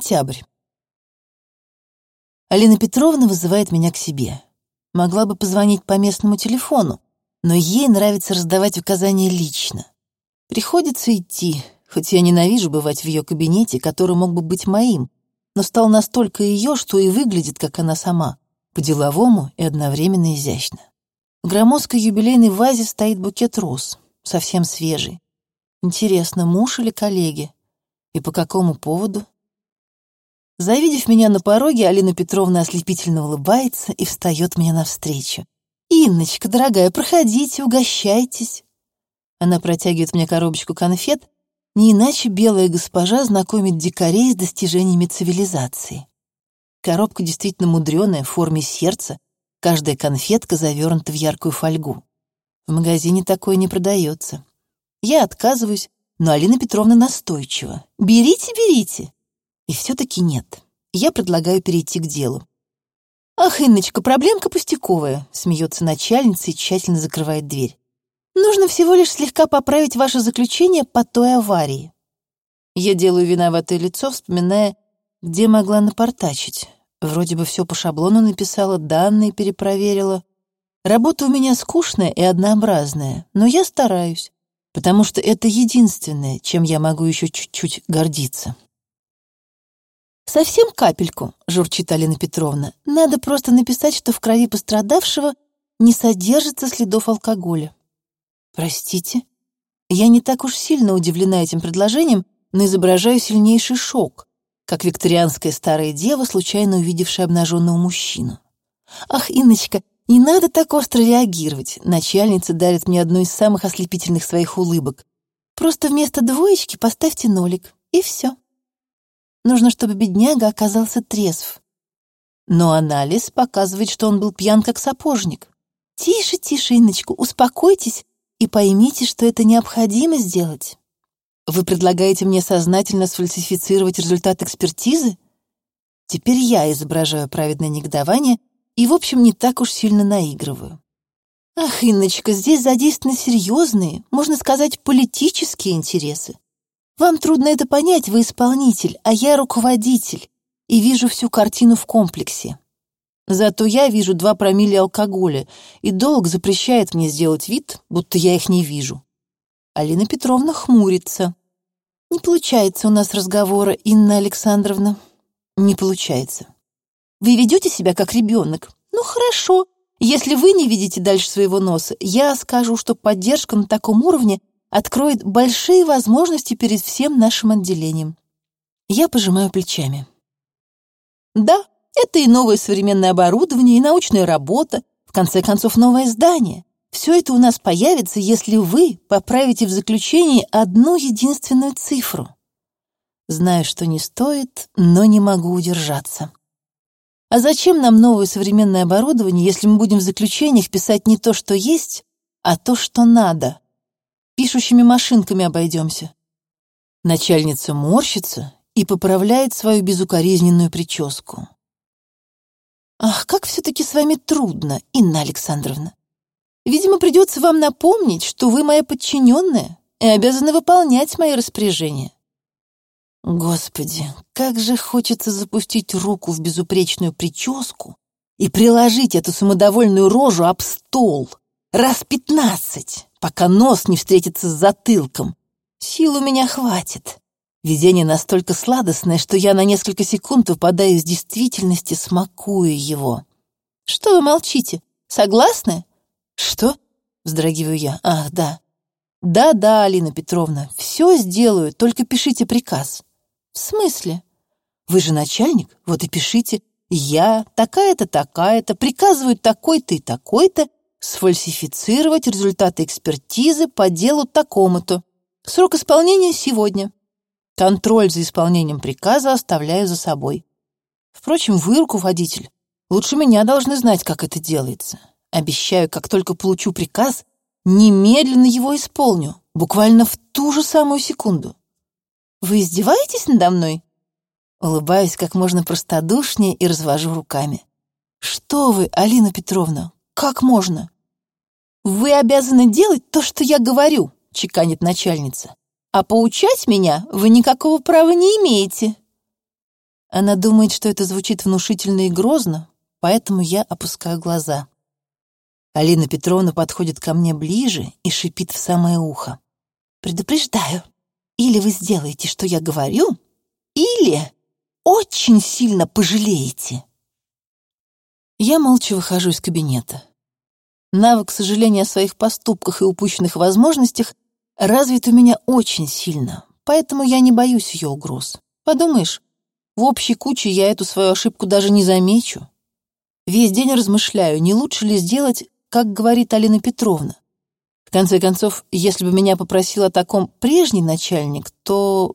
Сентябрь. Алина Петровна вызывает меня к себе. Могла бы позвонить по местному телефону, но ей нравится раздавать указания лично. Приходится идти, хоть я ненавижу бывать в ее кабинете, который мог бы быть моим, но стал настолько ее, что и выглядит, как она сама, по-деловому и одновременно изящно. В громоздкой юбилейной вазе стоит букет роз, совсем свежий. Интересно, муж или коллеги? И по какому поводу? Завидев меня на пороге, Алина Петровна ослепительно улыбается и встает мне навстречу. «Инночка, дорогая, проходите, угощайтесь». Она протягивает мне коробочку конфет, не иначе белая госпожа знакомит дикарей с достижениями цивилизации. Коробка действительно мудреная, в форме сердца, каждая конфетка завернута в яркую фольгу. В магазине такое не продается. Я отказываюсь, но Алина Петровна настойчива. «Берите, берите!» И все-таки нет. Я предлагаю перейти к делу. «Ах, Инночка, проблемка пустяковая», — смеется начальница и тщательно закрывает дверь. «Нужно всего лишь слегка поправить ваше заключение по той аварии». Я делаю виноватое лицо, вспоминая, где могла напортачить. Вроде бы все по шаблону написала, данные перепроверила. Работа у меня скучная и однообразная, но я стараюсь потому что это единственное, чем я могу еще чуть-чуть гордиться. «Совсем капельку», — журчит Алина Петровна. «Надо просто написать, что в крови пострадавшего не содержится следов алкоголя». «Простите?» Я не так уж сильно удивлена этим предложением, но изображаю сильнейший шок, как викторианская старая дева, случайно увидевшая обнаженного мужчину. «Ах, Инночка, не надо так остро реагировать. Начальница дарит мне одну из самых ослепительных своих улыбок. Просто вместо двоечки поставьте нолик, и все. Нужно, чтобы бедняга оказался трезв. Но анализ показывает, что он был пьян как сапожник. Тише, тише, Инночку, успокойтесь и поймите, что это необходимо сделать. Вы предлагаете мне сознательно сфальсифицировать результат экспертизы? Теперь я изображаю праведное негодование — и, в общем, не так уж сильно наигрываю. Ах, Инночка, здесь задействованы серьезные, можно сказать, политические интересы. Вам трудно это понять, вы исполнитель, а я руководитель, и вижу всю картину в комплексе. Зато я вижу два промилле алкоголя, и долг запрещает мне сделать вид, будто я их не вижу. Алина Петровна хмурится. Не получается у нас разговора, Инна Александровна. Не получается. Вы ведете себя как ребенок. Ну хорошо. Если вы не видите дальше своего носа, я скажу, что поддержка на таком уровне откроет большие возможности перед всем нашим отделением. Я пожимаю плечами. Да, это и новое современное оборудование, и научная работа, в конце концов, новое здание. Все это у нас появится, если вы поправите в заключении одну единственную цифру. Знаю, что не стоит, но не могу удержаться. А зачем нам новое современное оборудование, если мы будем в заключениях писать не то, что есть, а то, что надо? Пишущими машинками обойдемся. Начальница морщится и поправляет свою безукоризненную прическу. Ах, как все-таки с вами трудно, Инна Александровна. Видимо, придется вам напомнить, что вы моя подчиненная и обязаны выполнять мои распоряжения. Господи, как же хочется запустить руку в безупречную прическу и приложить эту самодовольную рожу об стол. Раз пятнадцать, пока нос не встретится с затылком. Сил у меня хватит. Видение настолько сладостное, что я на несколько секунд выпадаю из действительности, смакуя его. Что вы молчите? Согласны? Что? Вздрагиваю я. Ах, да. Да-да, Алина Петровна, все сделаю, только пишите приказ. «В смысле?» «Вы же начальник, вот и пишите. Я, такая-то, такая-то, приказываю такой-то и такой-то сфальсифицировать результаты экспертизы по делу такому-то. Срок исполнения сегодня. Контроль за исполнением приказа оставляю за собой. Впрочем, вы, руководитель, лучше меня должны знать, как это делается. Обещаю, как только получу приказ, немедленно его исполню, буквально в ту же самую секунду. Вы издеваетесь надо мной?» Улыбаюсь как можно простодушнее и развожу руками. «Что вы, Алина Петровна, как можно?» «Вы обязаны делать то, что я говорю», — чеканит начальница. «А поучать меня вы никакого права не имеете». Она думает, что это звучит внушительно и грозно, поэтому я опускаю глаза. Алина Петровна подходит ко мне ближе и шипит в самое ухо. «Предупреждаю, или вы сделаете, что я говорю, или очень сильно пожалеете». Я молча выхожу из кабинета. Навык сожаления о своих поступках и упущенных возможностях развит у меня очень сильно, поэтому я не боюсь ее угроз. Подумаешь, в общей куче я эту свою ошибку даже не замечу. Весь день размышляю, не лучше ли сделать, как говорит Алина Петровна. В конце концов, если бы меня попросил о таком прежний начальник, то...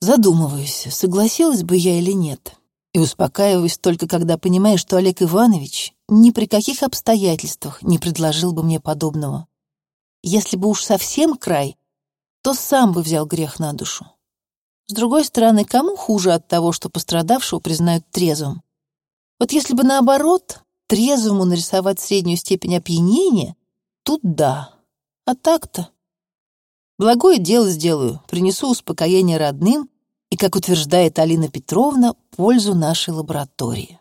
Задумываюсь, согласилась бы я или нет. И успокаиваюсь только, когда понимаю, что Олег Иванович ни при каких обстоятельствах не предложил бы мне подобного. Если бы уж совсем край, то сам бы взял грех на душу. С другой стороны, кому хуже от того, что пострадавшего признают трезвым? Вот если бы наоборот, трезвому нарисовать среднюю степень опьянения, тут да. А так-то. Благое дело сделаю, принесу успокоение родным и, как утверждает Алина Петровна, пользу нашей лаборатории.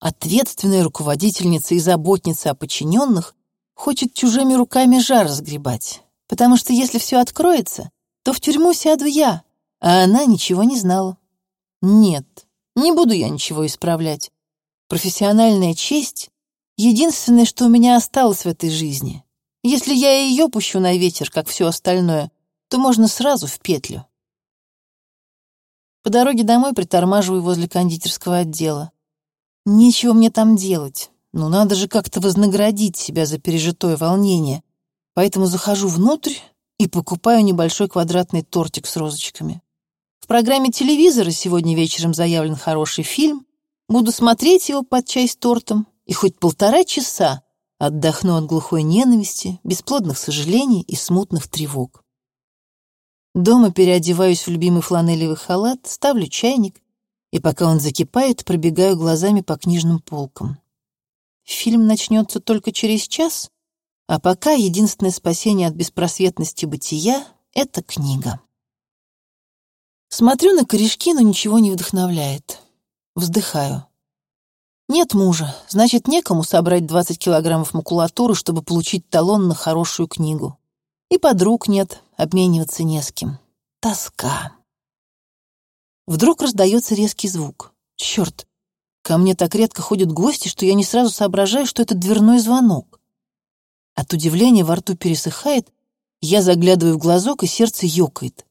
Ответственная руководительница и заботница о подчиненных хочет чужими руками жар разгребать, потому что если все откроется, то в тюрьму сяду я, а она ничего не знала. Нет, не буду я ничего исправлять. Профессиональная честь — единственное, что у меня осталось в этой жизни. Если я ее пущу на ветер, как все остальное, то можно сразу в петлю. По дороге домой притормаживаю возле кондитерского отдела. Нечего мне там делать. Ну, надо же как-то вознаградить себя за пережитое волнение. Поэтому захожу внутрь и покупаю небольшой квадратный тортик с розочками. В программе телевизора сегодня вечером заявлен хороший фильм. Буду смотреть его под чай с тортом и хоть полтора часа отдохну от глухой ненависти, бесплодных сожалений и смутных тревог. Дома переодеваюсь в любимый фланелевый халат, ставлю чайник, и пока он закипает, пробегаю глазами по книжным полкам. Фильм начнется только через час, а пока единственное спасение от беспросветности бытия — это книга. Смотрю на корешки, но ничего не вдохновляет. Вздыхаю. Нет мужа, значит, некому собрать 20 килограммов макулатуры, чтобы получить талон на хорошую книгу. И подруг нет, обмениваться не с кем. Тоска. Вдруг раздается резкий звук. Черт, ко мне так редко ходят гости, что я не сразу соображаю, что это дверной звонок. От удивления во рту пересыхает, я заглядываю в глазок, и сердце ёкает.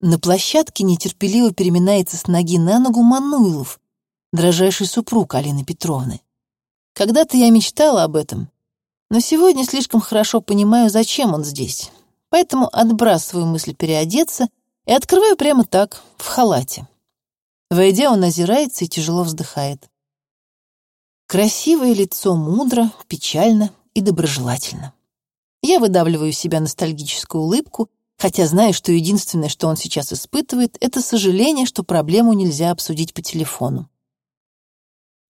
На площадке нетерпеливо переминается с ноги на ногу Мануилов, дрожайший супруг Алины Петровны. Когда-то я мечтала об этом, но сегодня слишком хорошо понимаю, зачем он здесь. Поэтому отбрасываю мысль переодеться и открываю прямо так, в халате. Войдя, он озирается и тяжело вздыхает. Красивое лицо мудро, печально и доброжелательно. Я выдавливаю из себя ностальгическую улыбку — хотя знаю, что единственное, что он сейчас испытывает, это сожаление, что проблему нельзя обсудить по телефону.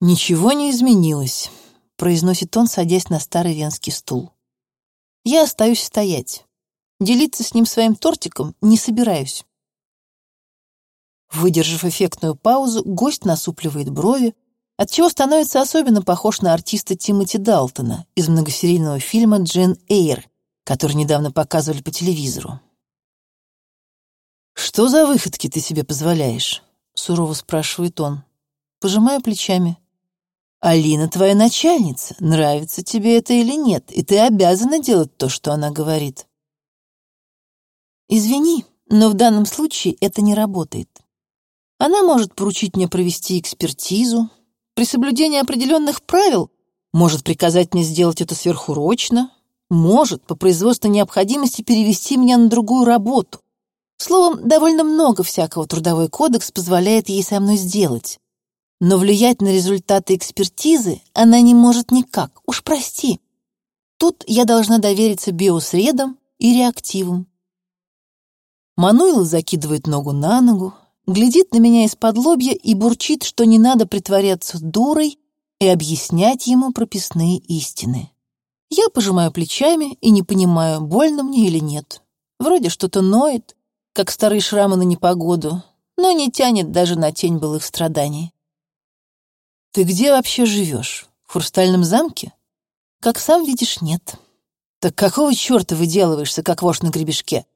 «Ничего не изменилось», — произносит он, садясь на старый венский стул. «Я остаюсь стоять. Делиться с ним своим тортиком не собираюсь». Выдержав эффектную паузу, гость насупливает брови, отчего становится особенно похож на артиста Тимоти Далтона из многосерийного фильма «Джен Эйр», который недавно показывали по телевизору. «Что за выходки ты себе позволяешь?» — сурово спрашивает он. Пожимаю плечами. «Алина твоя начальница, нравится тебе это или нет, и ты обязана делать то, что она говорит». «Извини, но в данном случае это не работает. Она может поручить мне провести экспертизу, при соблюдении определенных правил может приказать мне сделать это сверхурочно, может по производству необходимости перевести меня на другую работу. Словом, довольно много всякого трудовой кодекс позволяет ей со мной сделать. Но влиять на результаты экспертизы она не может никак, уж прости. Тут я должна довериться биосредам и реактивам. Мануил закидывает ногу на ногу, глядит на меня из-под лобья и бурчит, что не надо притворяться дурой и объяснять ему прописные истины. Я пожимаю плечами и не понимаю, больно мне или нет. Вроде что-то ноет, как старые шрамы на непогоду, но не тянет даже на тень былых страданий. «Ты где вообще живешь? В Хрустальном замке?» «Как сам видишь, нет». «Так какого черта выделываешься, как вошь на гребешке?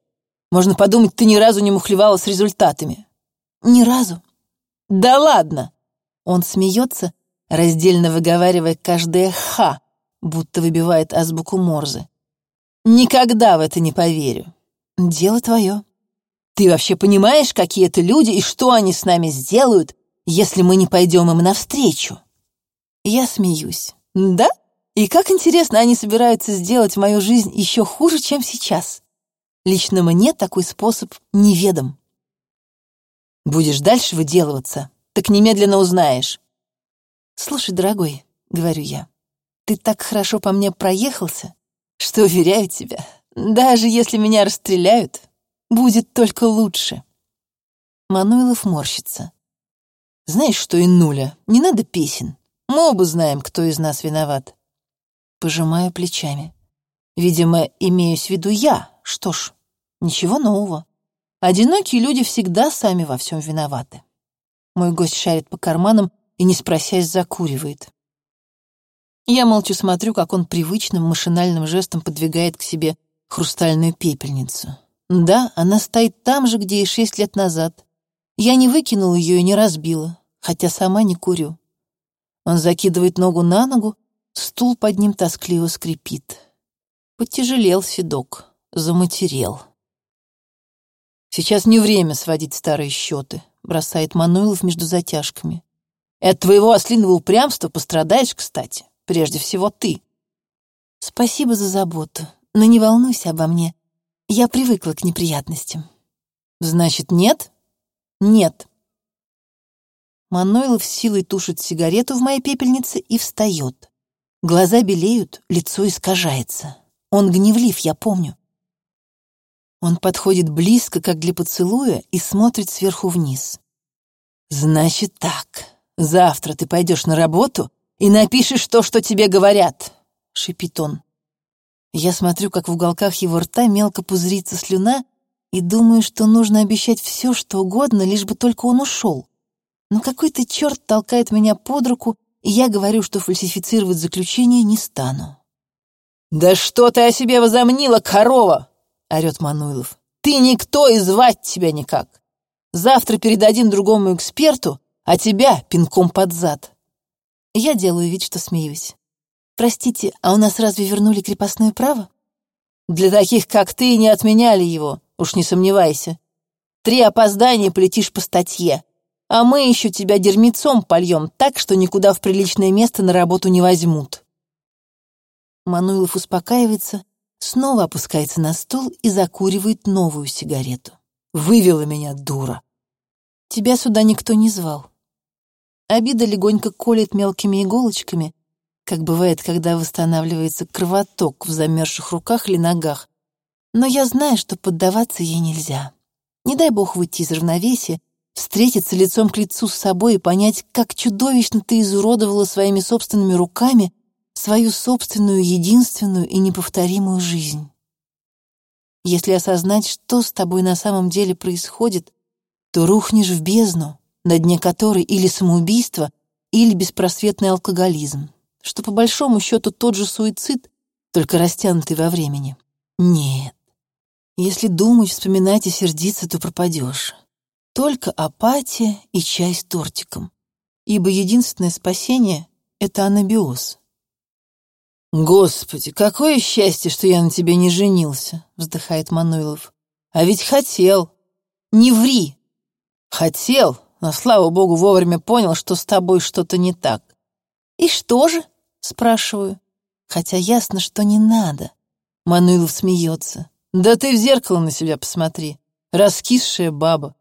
Можно подумать, ты ни разу не мухлевала с результатами». «Ни разу». «Да ладно!» Он смеется, раздельно выговаривая каждое «ха», будто выбивает азбуку Морзе. «Никогда в это не поверю». «Дело твое». «Ты вообще понимаешь, какие это люди и что они с нами сделают, если мы не пойдем им навстречу?» Я смеюсь. «Да? И как интересно они собираются сделать мою жизнь еще хуже, чем сейчас. Лично мне такой способ неведом». «Будешь дальше выделываться, так немедленно узнаешь». «Слушай, дорогой», — говорю я, — «ты так хорошо по мне проехался, что, уверяю тебя, даже если меня расстреляют, будет только лучше». Мануилов морщится. «Знаешь что, Инуля, не надо песен. Мы оба знаем, кто из нас виноват». Пожимаю плечами. Видимо, имеюсь в виду я. Что ж, ничего нового. Одинокие люди всегда сами во всем виноваты. Мой гость шарит по карманам и, не спросясь, закуривает. Я молча смотрю, как он привычным машинальным жестом подвигает к себе хрустальную пепельницу. Да, она стоит там же, где и шесть лет назад. Я не выкинула ее и не разбила, хотя сама не курю. Он закидывает ногу на ногу, стул под ним тоскливо скрипит. Потяжелел седок, заматерел. «Сейчас не время сводить старые счеты», — бросает Мануилов между затяжками. От твоего ослиного упрямства пострадаешь, кстати. Прежде всего ты. Спасибо за заботу, но не волнуйся обо мне. Я привыкла к неприятностям. Значит, нет? Нет. Манойлов силой тушит сигарету в моей пепельнице и встает. Глаза белеют, лицо искажается. Он гневлив, я помню. Он подходит близко, как для поцелуя, и смотрит сверху вниз. «Значит так. Завтра ты пойдешь на работу и напишешь то, что тебе говорят», — шипит он. Я смотрю, как в уголках его рта мелко пузырится слюна, и думаю, что нужно обещать все, что угодно, лишь бы только он ушел. Но какой-то черт толкает меня под руку, и я говорю, что фальсифицировать заключение не стану. «Да что ты о себе возомнила, корова!» — орет Мануилов. «Ты никто и звать тебя никак. Завтра передадим другому эксперту, а тебя пинком под зад. Я делаю вид, что смеюсь. Простите, а у нас разве вернули крепостное право? Для таких, как ты, не отменяли его, уж не сомневайся. Три опоздания полетишь по статье, а мы еще тебя дерьмецом польем так, что никуда в приличное место на работу не возьмут. Мануилов успокаивается, снова опускается на стул и закуривает новую сигарету. Вывела меня, дура. Тебя сюда никто не звал. Обида легонько колет мелкими иголочками, как бывает, когда восстанавливается кровоток в замерзших руках или ногах. Но я знаю, что поддаваться ей нельзя. Не дай бог выйти из равновесия, встретиться лицом к лицу с собой и понять, как чудовищно ты изуродовала своими собственными руками свою собственную единственную и неповторимую жизнь. Если осознать, что с тобой на самом деле происходит, то рухнешь в бездну, на дне которой или самоубийство, или беспросветный алкоголизм, что по большому счету тот же суицид, только растянутый во времени. Нет. Если думать, вспоминать и сердиться, то пропадешь. Только апатия и чай с тортиком. Ибо единственное спасение — это анабиоз. «Господи, какое счастье, что я на тебе не женился!» — вздыхает Мануилов. «А ведь хотел!» «Не ври!» «Хотел, но, слава богу, вовремя понял, что с тобой что-то не так. «И что же?» — спрашиваю. Хотя ясно, что не надо. Мануилов смеется. «Да ты в зеркало на себя посмотри. Раскисшая баба.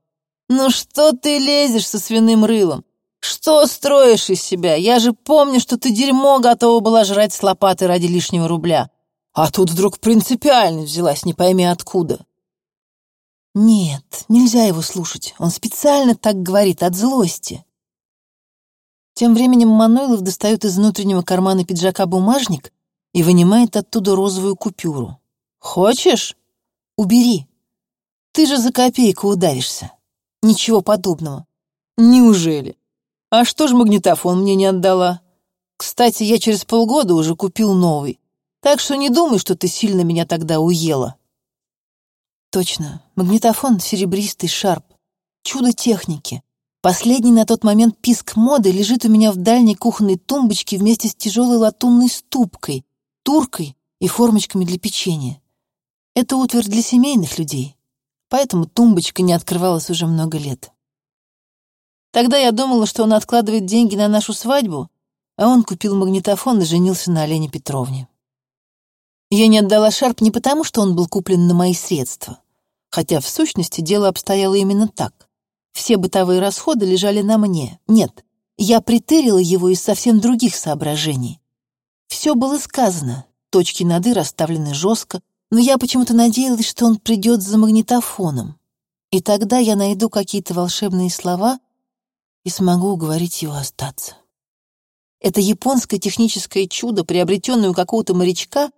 Ну что ты лезешь со свиным рылом? Что строишь из себя? Я же помню, что ты дерьмо готова была жрать с лопаты ради лишнего рубля. А тут вдруг принципиально взялась, не пойми откуда. Нет, нельзя его слушать. Он специально так говорит, от злости. Тем временем Мануилов достает из внутреннего кармана пиджака бумажник и вынимает оттуда розовую купюру. «Хочешь? Убери. Ты же за копейку удавишься. Ничего подобного. Неужели? А что ж магнитофон мне не отдала? Кстати, я через полгода уже купил новый. Так что не думай, что ты сильно меня тогда уела. Точно, магнитофон серебристый, шарп. Чудо техники. Последний на тот момент писк моды лежит у меня в дальней кухонной тумбочке вместе с тяжелой латунной ступкой, туркой и формочками для печенья. Это утварь для семейных людей, поэтому тумбочка не открывалась уже много лет. Тогда я думала, что он откладывает деньги на нашу свадьбу, а он купил магнитофон и женился на Олене Петровне. Я не отдала шарп не потому, что он был куплен на мои средства, хотя в сущности дело обстояло именно так. Все бытовые расходы лежали на мне. Нет, я притырила его из совсем других соображений. Все было сказано, точки над «и» расставлены жестко, но я почему-то надеялась, что он придет за магнитофоном. И тогда я найду какие-то волшебные слова и смогу уговорить его остаться. Это японское техническое чудо, приобретенное у какого-то морячка,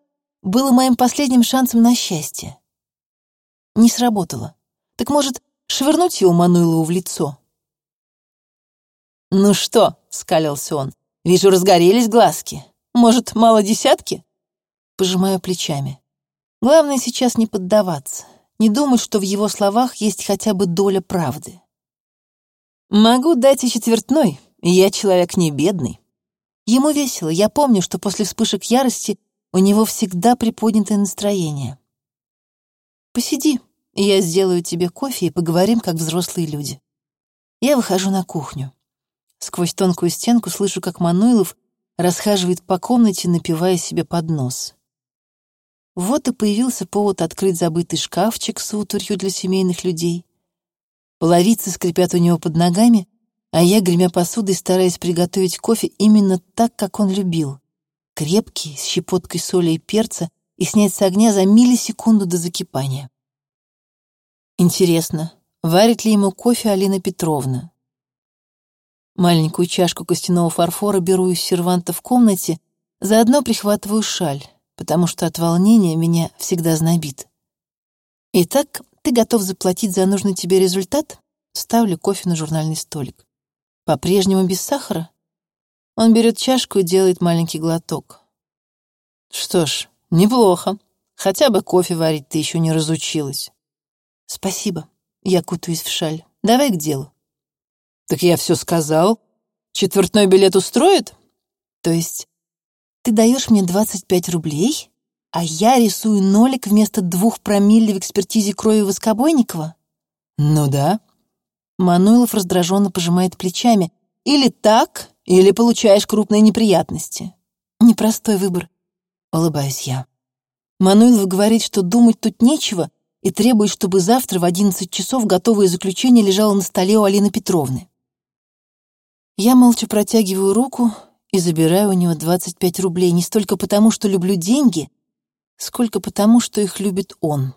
было моим последним шансом на счастье. Не сработало. Так может, швырнуть его Мануилову в лицо? «Ну что?» — скалился он. «Вижу, разгорелись глазки. Может, мало десятки?» Пожимаю плечами. Главное сейчас не поддаваться, не думать, что в его словах есть хотя бы доля правды. «Могу дать и четвертной, я человек не бедный». Ему весело, я помню, что после вспышек ярости у него всегда приподнятое настроение. «Посиди, я сделаю тебе кофе и поговорим, как взрослые люди». Я выхожу на кухню. Сквозь тонкую стенку слышу, как Мануилов расхаживает по комнате, напивая себе под нос. Вот и появился повод открыть забытый шкафчик с утварью для семейных людей. Половицы скрипят у него под ногами, а я, гремя посудой, стараюсь приготовить кофе именно так, как он любил. Крепкий, с щепоткой соли и перца, и снять с огня за миллисекунду до закипания. Интересно, варит ли ему кофе Алина Петровна? Маленькую чашку костяного фарфора беру из серванта в комнате, заодно прихватываю шаль, потому что от волнения меня всегда знобит. Итак, ты готов заплатить за нужный тебе результат? Ставлю кофе на журнальный столик. По-прежнему без сахара? Он берет чашку и делает маленький глоток. Что ж, неплохо. Хотя бы кофе варить ты еще не разучилась. Спасибо. Я кутаюсь в шаль. Давай к делу. Так я все сказал. Четвертной билет устроит? То есть ты даешь мне 25 рублей, а я рисую нолик вместо двух промилле в экспертизе крови Воскобойникова? Ну да. Мануилов раздраженно пожимает плечами. Или так, или получаешь крупные неприятности. Непростой выбор. Улыбаюсь я. Мануилов говорит, что думать тут нечего, и требует, чтобы завтра в 11 часов готовое заключение лежало на столе у Алины Петровны. Я молча протягиваю руку и забираю у него 25 рублей не столько потому, что люблю деньги, сколько потому, что их любит он.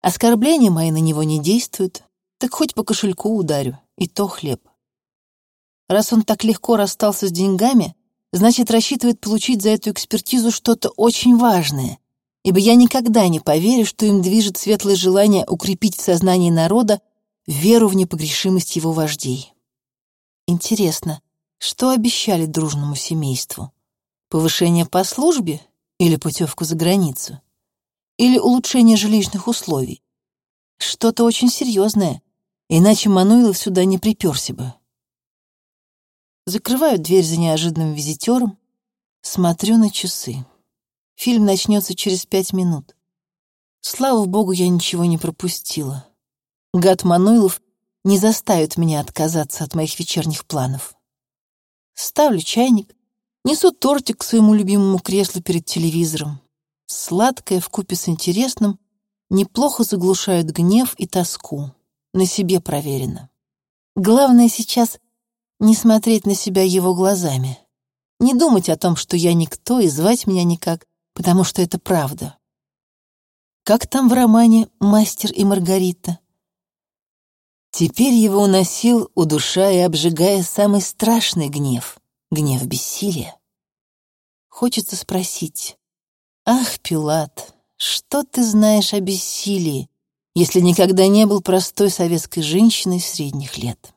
Оскорбления мои на него не действуют, так хоть по кошельку ударю, и то хлеб. Раз он так легко расстался с деньгами, значит, рассчитывает получить за эту экспертизу что-то очень важное, ибо я никогда не поверю, что им движет светлое желание укрепить в сознании народа веру в непогрешимость его вождей. Интересно, что обещали дружному семейству? Повышение по службе или путевку за границу? Или улучшение жилищных условий? Что-то очень серьезное, иначе Мануилов сюда не приперся бы. Закрываю дверь за неожиданным визитером, смотрю на часы. Фильм начнется через пять минут. Слава богу, я ничего не пропустила. Гад Мануилов не заставит меня отказаться от моих вечерних планов. Ставлю чайник, несу тортик к своему любимому креслу перед телевизором. Сладкое вкупе с интересным неплохо заглушают гнев и тоску. На себе проверено. Главное сейчас не смотреть на себя его глазами. Не думать о том, что я никто и звать меня никак, потому что это правда. Как там в романе «Мастер и Маргарита»? Теперь его уносил, удушая и обжигая самый страшный гнев — гнев бессилия. Хочется спросить, «Ах, Пилат, что ты знаешь о бессилии, если никогда не был простой советской женщиной средних лет.